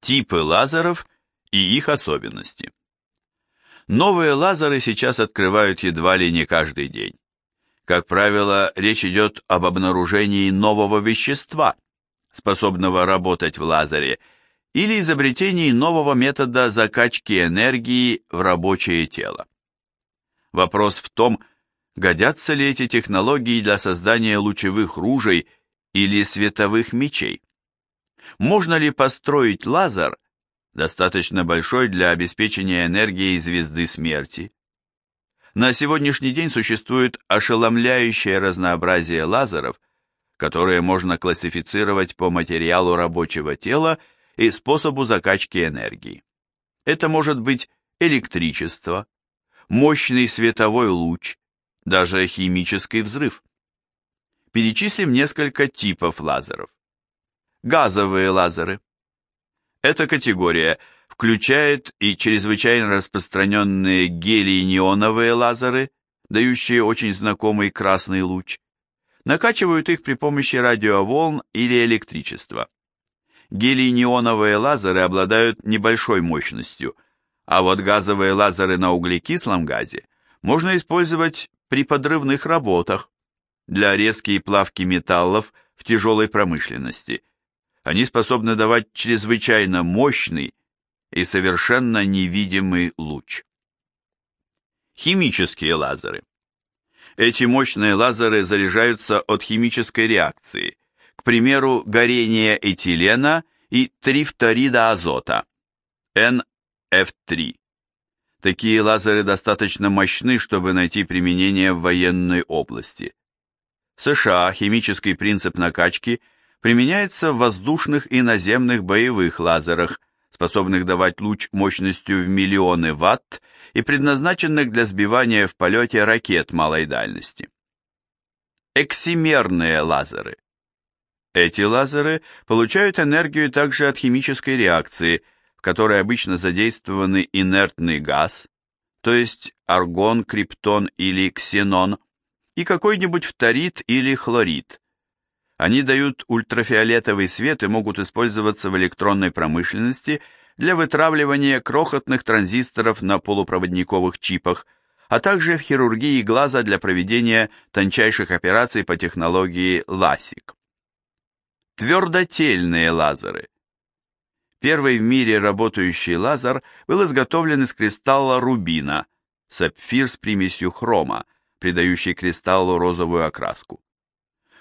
Типы лазеров и их особенности. Новые лазеры сейчас открывают едва ли не каждый день. Как правило, речь идет об обнаружении нового вещества, способного работать в лазере, или изобретении нового метода закачки энергии в рабочее тело. Вопрос в том, годятся ли эти технологии для создания лучевых ружей или световых мечей. Можно ли построить лазер, достаточно большой для обеспечения энергией звезды смерти? На сегодняшний день существует ошеломляющее разнообразие лазеров, которые можно классифицировать по материалу рабочего тела и способу закачки энергии. Это может быть электричество, мощный световой луч, даже химический взрыв. Перечислим несколько типов лазеров. Газовые лазеры. Эта категория включает и чрезвычайно распространенные гелий-неоновые лазеры, дающие очень знакомый красный луч. Накачивают их при помощи радиоволн или электричества. Гелий-неоновые лазеры обладают небольшой мощностью, а вот газовые лазеры на углекислом газе можно использовать при подрывных работах, для резки и плавки металлов в тяжелой промышленности. Они способны давать чрезвычайно мощный и совершенно невидимый луч. Химические лазеры. Эти мощные лазеры заряжаются от химической реакции, к примеру, горения этилена и трифторида азота, NF3. Такие лазеры достаточно мощны, чтобы найти применение в военной области. В США химический принцип накачки применяется в воздушных и наземных боевых лазерах, способных давать луч мощностью в миллионы ватт и предназначенных для сбивания в полете ракет малой дальности. Эксимерные лазеры. Эти лазеры получают энергию также от химической реакции, в которой обычно задействованы инертный газ, то есть аргон, криптон или ксенон, и какой-нибудь фторид или хлорид. Они дают ультрафиолетовый свет и могут использоваться в электронной промышленности для вытравливания крохотных транзисторов на полупроводниковых чипах, а также в хирургии глаза для проведения тончайших операций по технологии LASIK. Твердотельные лазеры. Первый в мире работающий лазер был изготовлен из кристалла рубина, сапфир с примесью хрома, придающий кристаллу розовую окраску.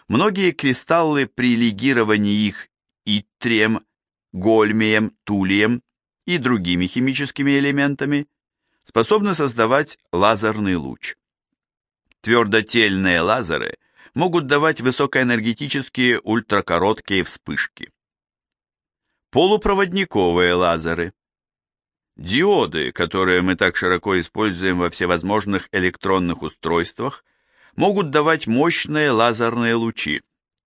Многие кристаллы при легировании их итрием, гольмием, тулием и другими химическими элементами способны создавать лазерный луч. Твердотельные лазеры могут давать высокоэнергетические ультракороткие вспышки. Полупроводниковые лазеры. Диоды, которые мы так широко используем во всевозможных электронных устройствах, могут давать мощные лазерные лучи,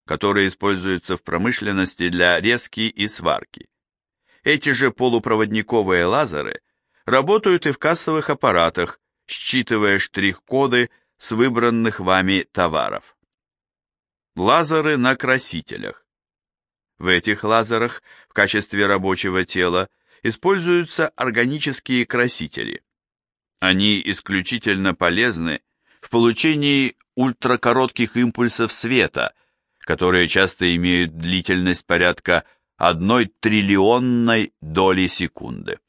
которые используются в промышленности для резки и сварки. Эти же полупроводниковые лазеры работают и в кассовых аппаратах, считывая штрих-коды с выбранных вами товаров. Лазеры на красителях. В этих лазерах в качестве рабочего тела используются органические красители. Они исключительно полезны в получении ультракоротких импульсов света, которые часто имеют длительность порядка одной триллионной доли секунды.